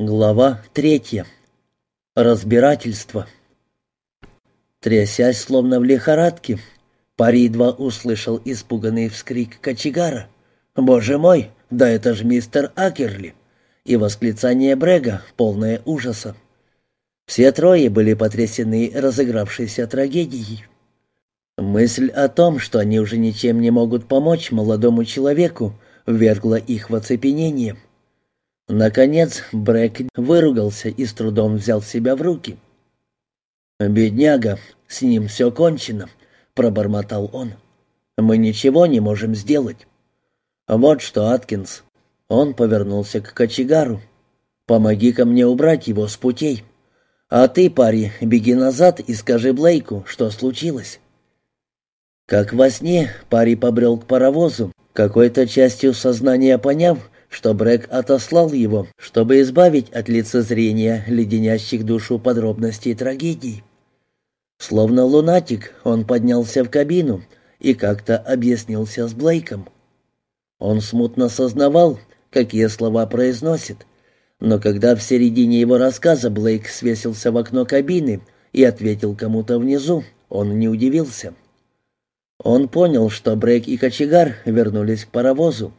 Глава третья. Разбирательство. Трясясь, словно в лихорадке, Пари едва услышал испуганный вскрик кочегара. «Боже мой, да это ж мистер Акерли!» и восклицание Брега, полное ужаса. Все трое были потрясены разыгравшейся трагедией. Мысль о том, что они уже ничем не могут помочь молодому человеку, ввергла их в оцепенение — Наконец Брэк выругался и с трудом взял себя в руки. «Бедняга, с ним все кончено», — пробормотал он. «Мы ничего не можем сделать». «Вот что, Аткинс». Он повернулся к кочегару. «Помоги-ка мне убрать его с путей. А ты, парень, беги назад и скажи Блейку, что случилось». Как во сне, парень побрел к паровозу, какой-то частью сознания поняв, что Брэк отослал его, чтобы избавить от лицезрения леденящих душу подробностей трагедии. Словно лунатик, он поднялся в кабину и как-то объяснился с Блейком. Он смутно сознавал, какие слова произносит, но когда в середине его рассказа Блейк свесился в окно кабины и ответил кому-то внизу, он не удивился. Он понял, что Брэк и кочегар вернулись к паровозу.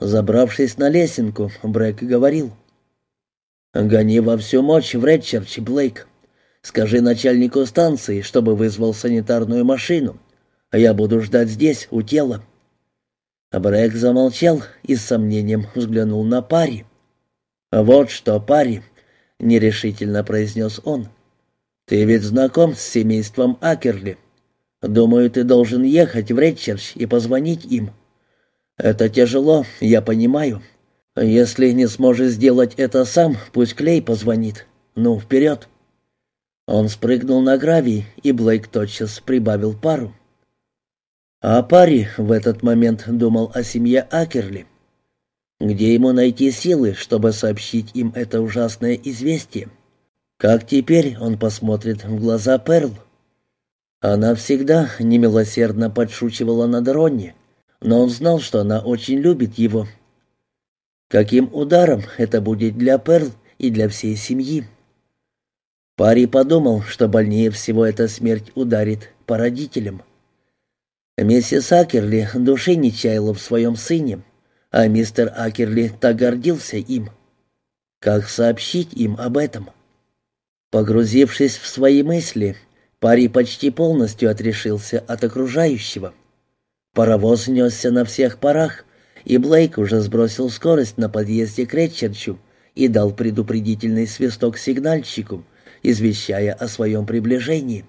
Забравшись на лесенку, Брэк говорил. «Гони во всю мощь в Редчерч, Блейк. Скажи начальнику станции, чтобы вызвал санитарную машину, а я буду ждать здесь, у тела». Брэк замолчал и с сомнением взглянул на пари. «Вот что, пари», — нерешительно произнес он. «Ты ведь знаком с семейством Акерли. Думаю, ты должен ехать в Редчерч и позвонить им». «Это тяжело, я понимаю. Если не сможешь сделать это сам, пусть Клей позвонит. Ну, вперед!» Он спрыгнул на гравий, и Блейк тотчас прибавил пару. А Пари в этот момент думал о семье Акерли. Где ему найти силы, чтобы сообщить им это ужасное известие? Как теперь он посмотрит в глаза Перл? Она всегда немилосердно подшучивала над Ронни, но он знал, что она очень любит его. Каким ударом это будет для Перл и для всей семьи? Пари подумал, что больнее всего эта смерть ударит по родителям. Миссис Акерли души не чаяла в своем сыне, а мистер Акерли так гордился им. Как сообщить им об этом? Погрузившись в свои мысли, Пари почти полностью отрешился от окружающего. Паровоз несся на всех парах, и Блейк уже сбросил скорость на подъезде к Ретчерчу и дал предупредительный свисток сигнальщику, извещая о своем приближении.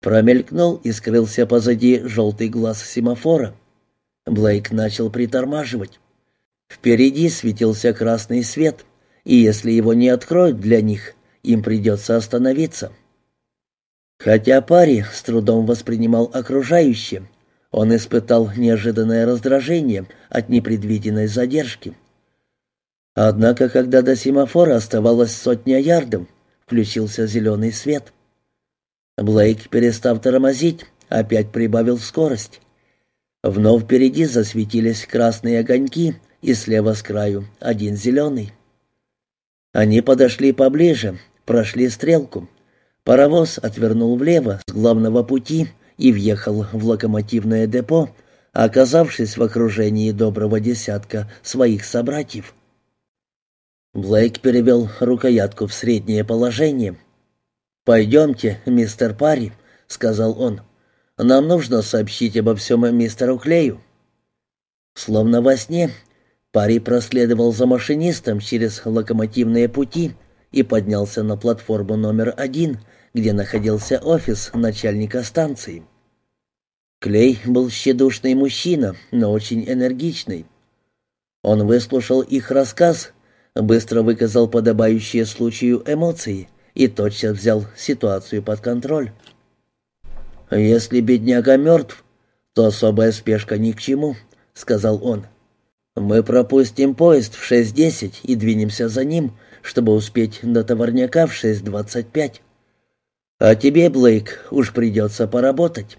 Промелькнул и скрылся позади желтый глаз семафора. Блейк начал притормаживать. Впереди светился красный свет, и если его не откроют для них, им придется остановиться. Хотя парень с трудом воспринимал окружающее, он испытал неожиданное раздражение от непредвиденной задержки. Однако, когда до семафора оставалось сотня ярдов, включился зеленый свет. Блейк, перестав тормозить, опять прибавил скорость. Вновь впереди засветились красные огоньки, и слева с краю один зеленый. Они подошли поближе, прошли стрелку. Паровоз отвернул влево с главного пути и въехал в локомотивное депо, оказавшись в окружении доброго десятка своих собратьев. Блейк перевел рукоятку в среднее положение. «Пойдемте, мистер Парри», — сказал он. «Нам нужно сообщить обо всем мистеру Клею». Словно во сне, Парри проследовал за машинистом через локомотивные пути и поднялся на платформу номер один, где находился офис начальника станции. Клей был тщедушный мужчина, но очень энергичный. Он выслушал их рассказ, быстро выказал подобающие случаю эмоции и тотчас взял ситуацию под контроль. «Если бедняга мертв, то особая спешка ни к чему», — сказал он. «Мы пропустим поезд в 6.10 и двинемся за ним, чтобы успеть до товарняка в 6.25. А тебе, Блейк, уж придется поработать».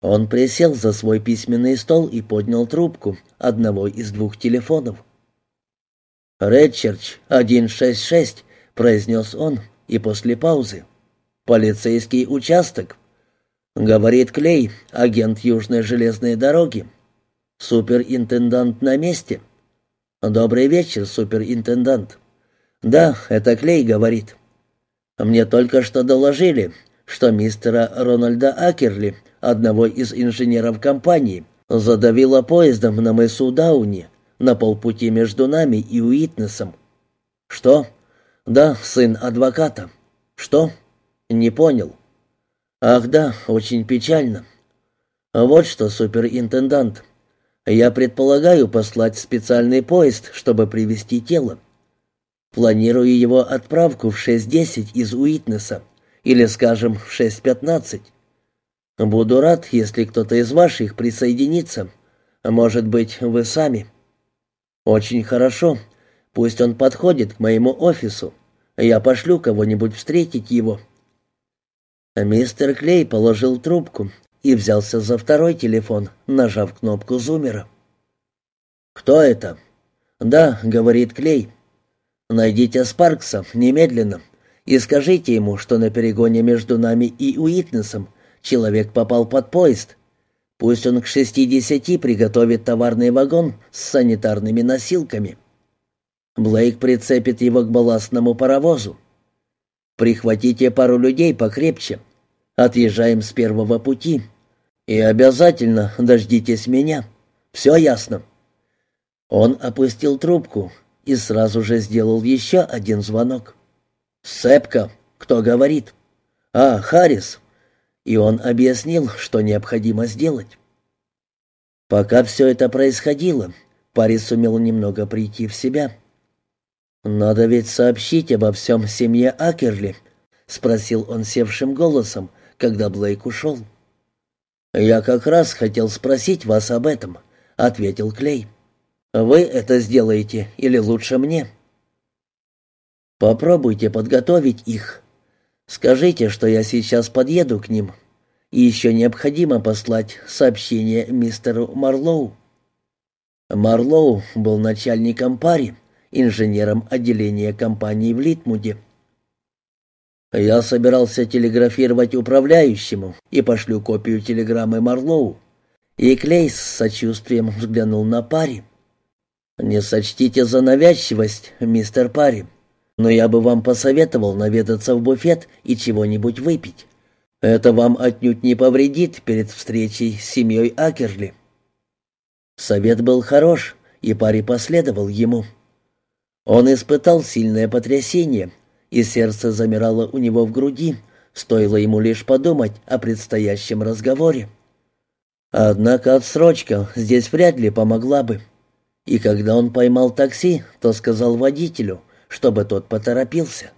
Он присел за свой письменный стол и поднял трубку одного из двух телефонов. «Редчерч, 166», — произнес он, и после паузы. «Полицейский участок», — говорит Клей, агент Южной железной дороги. «Суперинтендант на месте». «Добрый вечер, суперинтендант». «Да, это Клей говорит». «Мне только что доложили, что мистера Рональда Акерли, одного из инженеров компании, задавило поездом на мысу Дауни на полпути между нами и Уитнесом». «Что?» «Да, сын адвоката». «Что?» «Не понял». «Ах да, очень печально». «Вот что, суперинтендант, я предполагаю послать специальный поезд, чтобы привезти тело. Планирую его отправку в 6.10 из Уитнеса, или, скажем, в 6.15. Буду рад, если кто-то из ваших присоединится. Может быть, вы сами. Очень хорошо. Пусть он подходит к моему офису. Я пошлю кого-нибудь встретить его. Мистер Клей положил трубку и взялся за второй телефон, нажав кнопку зумера. «Кто это?» «Да», — говорит Клей. «Найдите Спаркса немедленно и скажите ему, что на перегоне между нами и Уитнесом человек попал под поезд. Пусть он к шестидесяти приготовит товарный вагон с санитарными носилками. Блейк прицепит его к балластному паровозу. Прихватите пару людей покрепче. Отъезжаем с первого пути. И обязательно дождитесь меня. Все ясно». Он опустил трубку и сразу же сделал еще один звонок. «Сэпка, кто говорит?» «А, Харрис». И он объяснил, что необходимо сделать. Пока все это происходило, Парис сумел немного прийти в себя. «Надо ведь сообщить обо всем семье Акерли», — спросил он севшим голосом, когда Блейк ушел. «Я как раз хотел спросить вас об этом», — ответил Клей. «Вы это сделаете или лучше мне?» «Попробуйте подготовить их. Скажите, что я сейчас подъеду к ним. И еще необходимо послать сообщение мистеру Марлоу». Марлоу был начальником пари, инженером отделения компании в Литмуде. Я собирался телеграфировать управляющему и пошлю копию телеграммы Марлоу. И Клей с сочувствием взглянул на Пари. «Не сочтите за навязчивость, мистер Пари, но я бы вам посоветовал наведаться в буфет и чего-нибудь выпить. Это вам отнюдь не повредит перед встречей с семьей Акерли». Совет был хорош, и Пари последовал ему. Он испытал сильное потрясение, и сердце замирало у него в груди, стоило ему лишь подумать о предстоящем разговоре. Однако отсрочка здесь вряд ли помогла бы. И когда он поймал такси, то сказал водителю, чтобы тот поторопился.